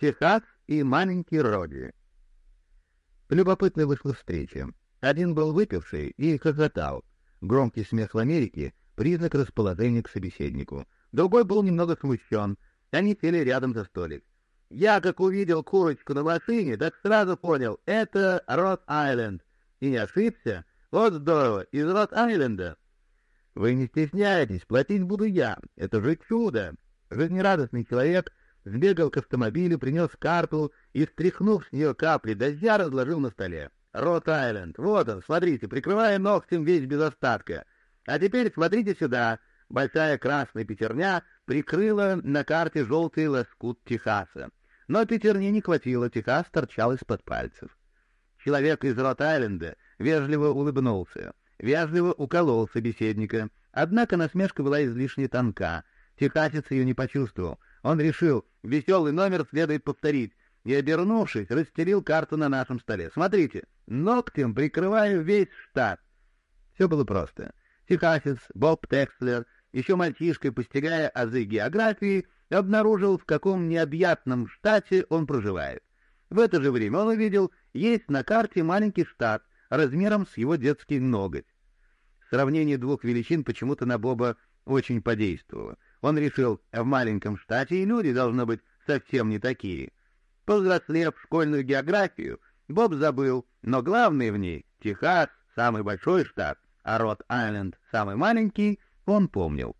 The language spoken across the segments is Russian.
Техас и маленький Роди. Любопытной вышла встреча. Один был выпивший и хохотал. Громкий смех в Америке — признак расположения к собеседнику. Другой был немного смущен. Они сели рядом за столик. Я, как увидел курочку на машине, так сразу понял — это Рот-Айленд. И не ошибся. Вот здорово, из Рот-Айленда. Вы не стесняйтесь, платить буду я. Это же чудо. Жизнерадостный человек сбегал к автомобилю, принес карту и, стряхнув с нее капли дождя, разложил на столе. Рот-Айленд, вот он, смотрите, прикрывая ногтем весь без остатка. А теперь смотрите сюда. Большая красная пятерня прикрыла на карте желтый лоскут Техаса. Но пятерни не хватило, Техас торчал из-под пальцев. Человек из Рот-Айленда вежливо улыбнулся, вежливо уколол собеседника. Однако насмешка была излишне тонка. Техасец ее не почувствовал. Он решил, веселый номер следует повторить, и, обернувшись, расстелил карту на нашем столе. Смотрите, ногтем прикрываю весь штат. Все было просто. Техасец, Боб Текслер, еще мальчишкой постигая азы географии, обнаружил, в каком необъятном штате он проживает. В это же время он увидел, есть на карте маленький штат размером с его детский ноготь. Сравнение двух величин почему-то на Боба очень подействовало. Он решил, в маленьком штате и люди должны быть совсем не такие. Повзрослев школьную географию, Боб забыл, но главное в ней — Техас, самый большой штат, а Рот-Айленд, самый маленький, он помнил.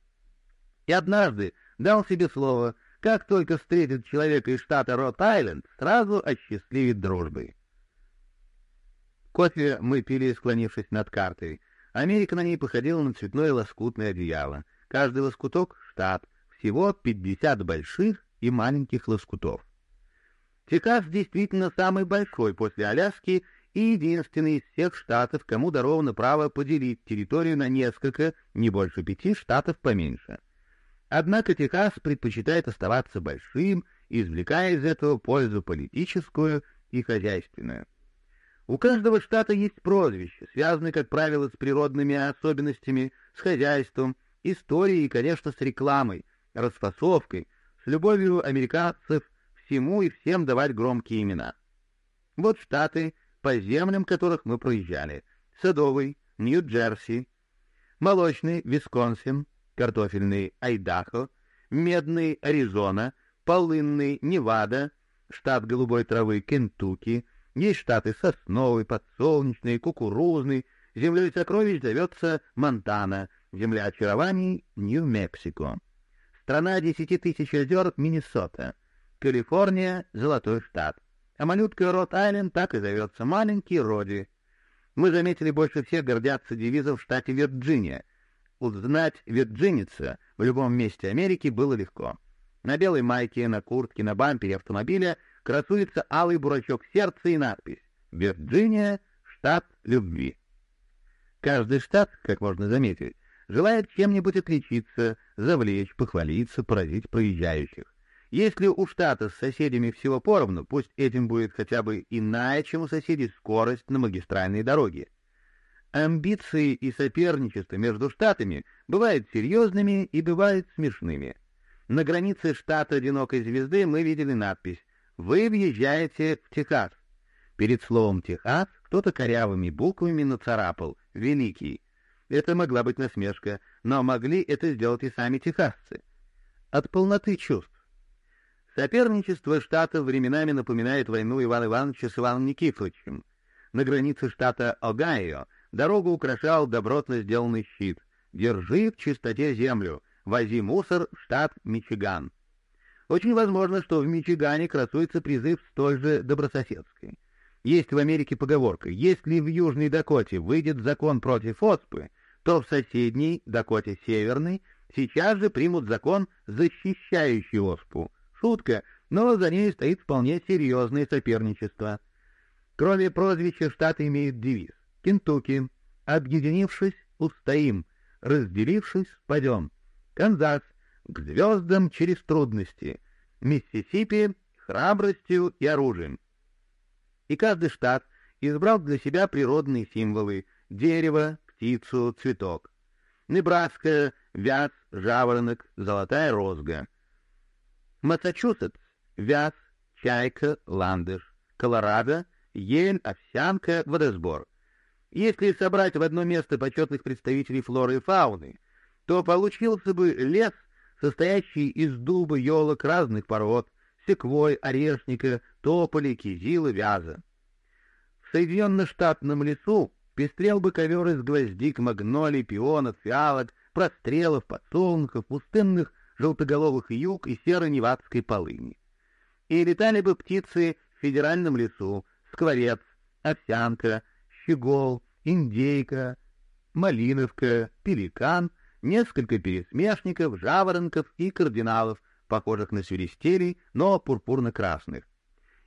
И однажды, дал себе слово, как только встретит человека из штата Рот-Айленд, сразу осчастливит дружбой. Кофе мы пили, склонившись над картой. Америка на ней походила на цветное лоскутное одеяло. Каждый лоскуток — штат, всего 50 больших и маленьких лоскутов. Техас действительно самый большой после Аляски и единственный из всех штатов, кому даровано право поделить территорию на несколько, не больше пяти штатов поменьше. Однако Техас предпочитает оставаться большим, извлекая из этого пользу политическую и хозяйственную. У каждого штата есть прозвище, связанное, как правило, с природными особенностями, с хозяйством, историей и, конечно, с рекламой, расфасовкой, с любовью американцев всему и всем давать громкие имена. Вот штаты, по землям которых мы проезжали. Садовый, Нью-Джерси, Молочный, Висконсин, картофельный Айдахо, медный Аризона, полынный Невада, штат голубой травы Кентукки, есть штаты сосновый, подсолнечный, кукурузный, землей сокровищ зовется Монтана, земля очарований Нью-Мексико. Страна десяти тысяч озер Миннесота, Калифорния — золотой штат. А малютка Рот-Айленд так и зовется маленький Роди. Мы заметили, больше всех гордятся девизом в штате Вирджиния Узнать вирджиница в любом месте Америки было легко. На белой майке, на куртке, на бампере автомобиля красуется алый бурачок сердца и надпись «Вирджиния, штат любви». Каждый штат, как можно заметить, желает чем-нибудь отличиться, завлечь, похвалиться, поразить проезжающих. Если у штата с соседями всего поровну, пусть этим будет хотя бы иная, чем у соседей скорость на магистральной дороге. Амбиции и соперничество между штатами бывают серьезными и бывают смешными. На границе штата Одинокой Звезды мы видели надпись «Вы въезжаете в Техас». Перед словом «Техас» кто-то корявыми буквами нацарапал «Великий». Это могла быть насмешка, но могли это сделать и сами техасцы. От полноты чувств. Соперничество штатов временами напоминает войну Ивана Ивановича с Иваном Никифоровичем. На границе штата Огайо Дорогу украшал добротно сделанный щит. «Держи в чистоте землю. Вози мусор в штат Мичиган». Очень возможно, что в Мичигане красуется призыв столь же добрососедской. Есть в Америке поговорка «Если в Южной Дакоте выйдет закон против оспы, то в соседней, Дакоте Северной, сейчас же примут закон, защищающий оспу». Шутка, но за ней стоит вполне серьезное соперничество. Кроме прозвища, штаты имеют девиз Кентукки. Объединившись, устоим. Разделившись, падем. Канзас. К звездам через трудности. Миссисипи. Храбростью и оружием. И каждый штат избрал для себя природные символы — дерево, птицу, цветок. Небраска — вяз, жаворонок, золотая розга. Массачусетс — вяз, чайка, ландыш, Колорадо, ель, овсянка, водосбор. Если собрать в одно место почетных представителей флоры и фауны, то получился бы лес, состоящий из дуба, елок разных пород, секвой, орешника, тополя, кизила, вяза. В Соединенно-Штатном лесу пестрел бы ковер из гвоздик, магнолий, пионов, фиалок, прострелов, подсолнухов, пустынных желтоголовых юг и серо-невадской полыни. И летали бы птицы в федеральном лесу, скворец, овсянка, щегол, индейка, малиновка, пеликан, несколько пересмешников, жаворонков и кардиналов, похожих на свиристелей, но пурпурно-красных.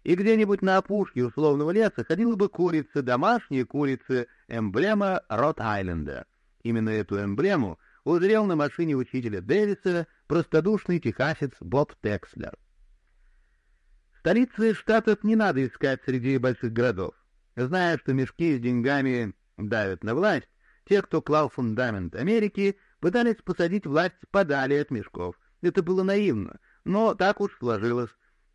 И где-нибудь на опушке условного леса ходила бы курица, домашняя курица, эмблема Рот-Айленда. Именно эту эмблему узрел на машине учителя Дэвиса простодушный техасец Боб Текслер. Столицы штатов не надо искать среди больших городов. Зная, что мешки с деньгами давят на власть, те, кто клал фундамент Америки, пытались посадить власть подали от мешков. Это было наивно, но так уж сложилось.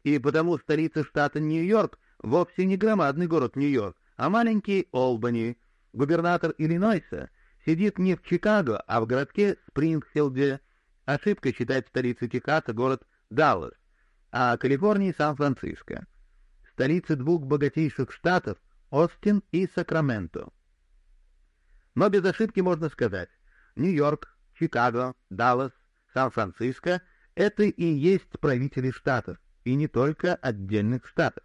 И потому столица штата Нью-Йорк вовсе не громадный город Нью-Йорк, а маленький Олбани. Губернатор Иллинойса сидит не в Чикаго, а в городке Спрингфилде. Ошибка считать столицей Техаса город Даллас, а Калифорнии Сан-Франциско. Столицы двух богатейших штатов — Остин и Сакраменто. Но без ошибки можно сказать, Нью-Йорк, Чикаго, Даллас, Сан-Франциско — это и есть правители штатов, и не только отдельных штатов.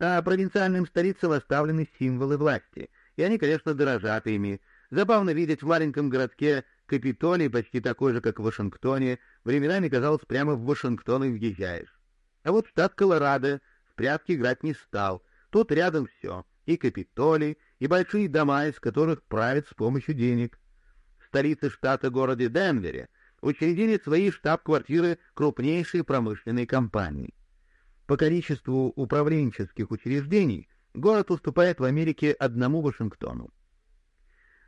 А провинциальным столицам оставлены символы власти, и они, конечно, дорожат ими. Забавно видеть в маленьком городке Капитолий, почти такой же, как в Вашингтоне, временами, казалось, прямо в Вашингтон и въезжаешь. А вот штат Колорадо в прятки играть не стал. Тут рядом все — и Капитолий, и большие дома, из которых правят с помощью денег. В столице штата городе Денвере учредили свои штаб-квартиры крупнейшие промышленные компании. По количеству управленческих учреждений город уступает в Америке одному Вашингтону.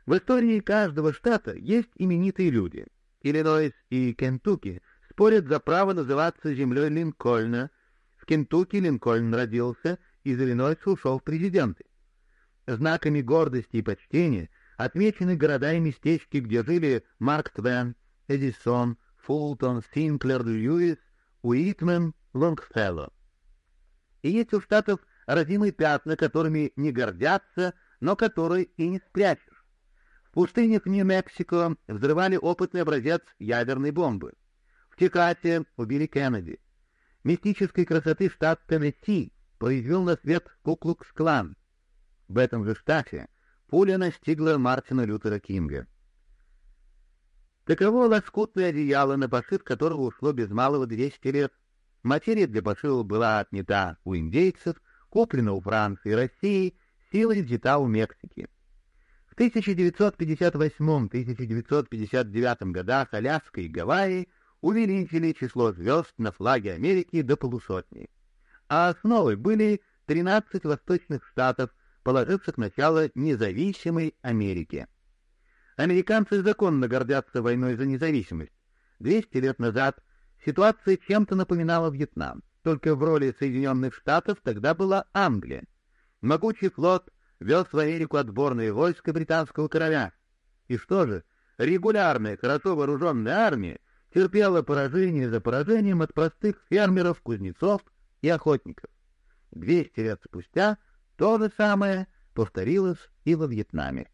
В истории каждого штата есть именитые люди. Иллинойс и Кентукки спорят за право называться землей Линкольна. В Кентукки Линкольн родился, из Иллинойса ушел в президенты. Знаками гордости и почтения отмечены города и местечки, где жили Марк Твен, Эдисон, Фултон, Синклер, Льюис, Уитмен, Лонгфелло. И есть у штатов родимые пятна, которыми не гордятся, но которые и не спрячешь. В пустынях Нью-Мексико взрывали опытный образец ядерной бомбы. В Техасе убили Кеннеди. Мистической красоты штат Теннесси произвел на свет Куклукс-клан. В этом же штате пуля настигла Мартина Лютера Кинга. Таково лоскутное одеяло, на пошив которого ушло без малого 200 лет. Материя для пошива была отнята у индейцев, куплена у Франции и России, силой взята у Мексики. В 1958-1959 годах Аляска и Гавайи увеличили число звезд на флаге Америки до полусотни. А основой были 13 восточных штатов, положивших начало независимой Америке. Американцы законно гордятся войной за независимость. 200 лет назад ситуация чем-то напоминала Вьетнам, только в роли Соединенных Штатов тогда была Англия. Могучий флот вез в Америку отборные войска британского короля. И что же, регулярная, хорошо вооруженная армия терпела поражение за поражением от простых фермеров, кузнецов и охотников. 200 лет спустя то же самое повторилось и во Вьетнаме.